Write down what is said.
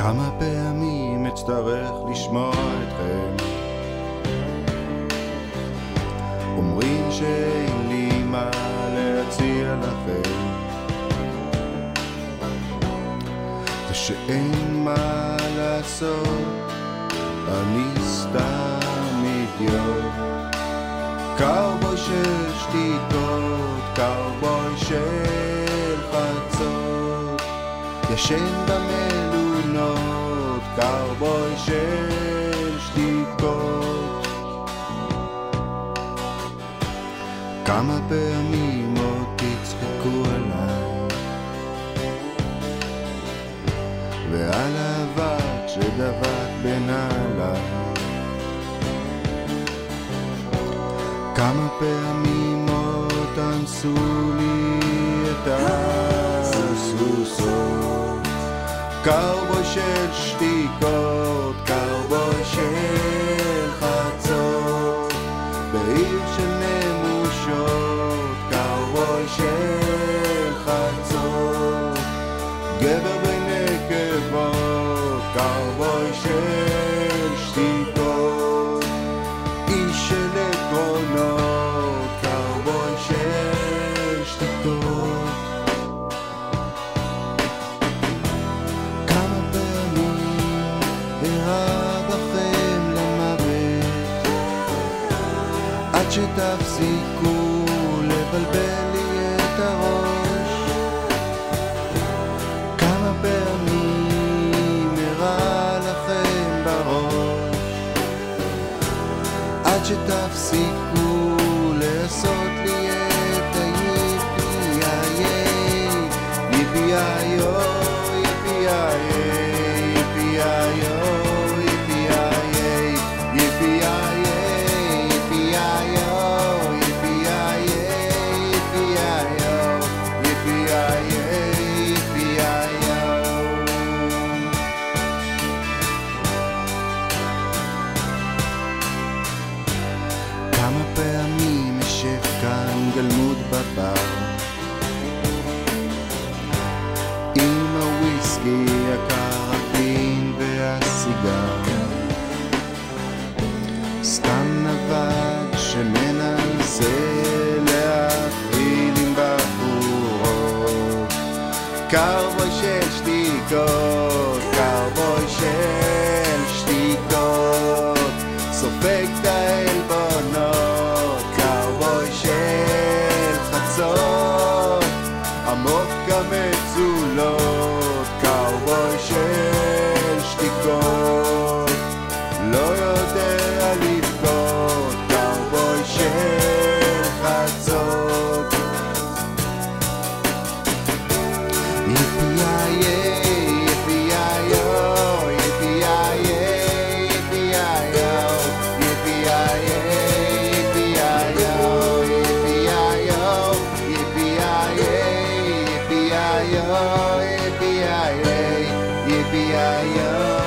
כמה פעמים אצטרך לשמוע אתכם. אומרים שאין לי מה להציע לכם. ושאין מה לעשות אני סתם אידיוט. קאובוי של שתיקות, קאובוי של חצות. ישן במלונות, קאובוי של שתיקות. כמה פעמים עוד תצחקו עליי? ועל האבק שדבק בנעליי. כמה פעמים עוד תנסו לי את הסוסות קאובוי של שתיקות, קאובוי של חצות בעיר של נמושות, קאובוי של חצות. גבר שתפסיקו לבלבל לי את הראש. כמה פעמים אירע לכם בראש. עד שתפסיקו גלמוד בבר עם הוויסקי הקרטין והסיגר. סתם נווד שמנסה להפעיל עם בחורות. קרבוי של שתיקות share. biyayang